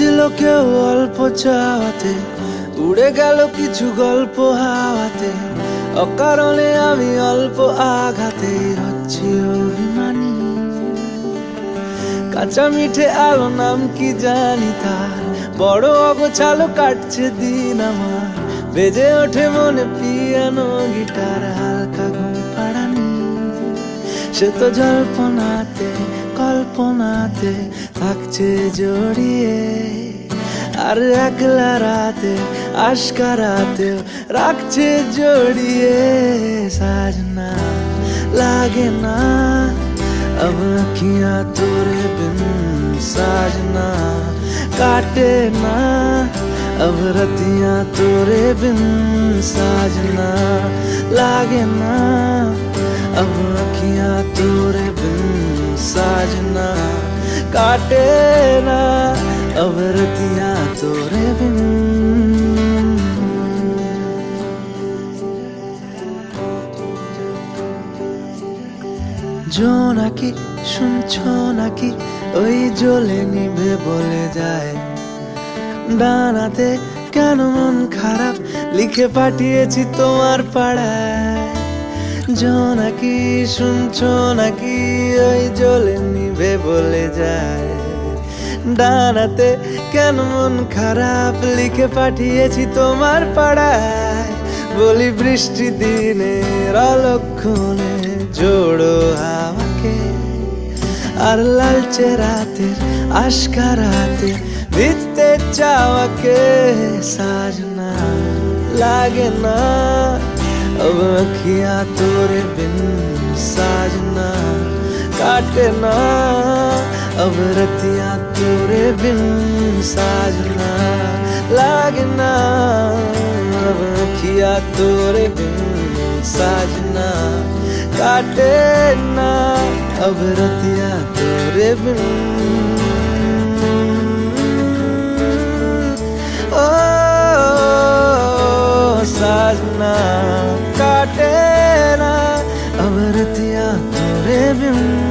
দিল কেউ অল্প চাওয়াতে, উড়ে গেল কিছু গল্প হাওয়াতে। অকারণে আমি অল্প আঘাতে হচ্ছি অভিমানী। কাঁচা মিঠে আলো নাম কি জানি তার? বড় অগোছালো কাটছে দিন আমার। বেজে ওঠে মনে পিয়ানো গিটার, হালকা ঘুম পাড়ানি। সে তো জল্পনাতে কল্পনাতে থাকছে জড়িয়ে আর একলা রাতে আশকা রাতেও রাখছে জড়িয়ে সাজনা লাগে না अब अखियां तोरे बिन साजना काटे ना अब रतियां तोरे बिन साजना लागे ना अब अखियां तोरे बिन साजना काटे ना अब रतियां तोरे बिन জোনাকি শুনছো নাকি ওই জ্বলে নিভে বলে যায় ডানাতে কেন মন খারাপ লিখে পাঠিয়েছি তোমার পাড়ায় জোনাকি শুনছো নাকি ওই জ্বলে নিভে বলে যায়। ডানাতে কেন মন খারাপ, লিখে পাঠিয়েছি তোমার পাড়ায়। বলি বৃষ্টি দিনের অলক্ষণে জোড়ো হাওয়াকে আর লালচে রাতের আশকা রাতে ভিত্তে চাওয়াকে সাজনা লাগে না। अब अखियाँ तोरे बिन साजना, काटे ना। अब रतियाँ तोरे बिन साजना, लागना। अब अखियाँ तोरे बिन साजना, काटे ना। अब रतियाँ तोरे बिन साजना काटे ना अवरतिया तोरे बिन।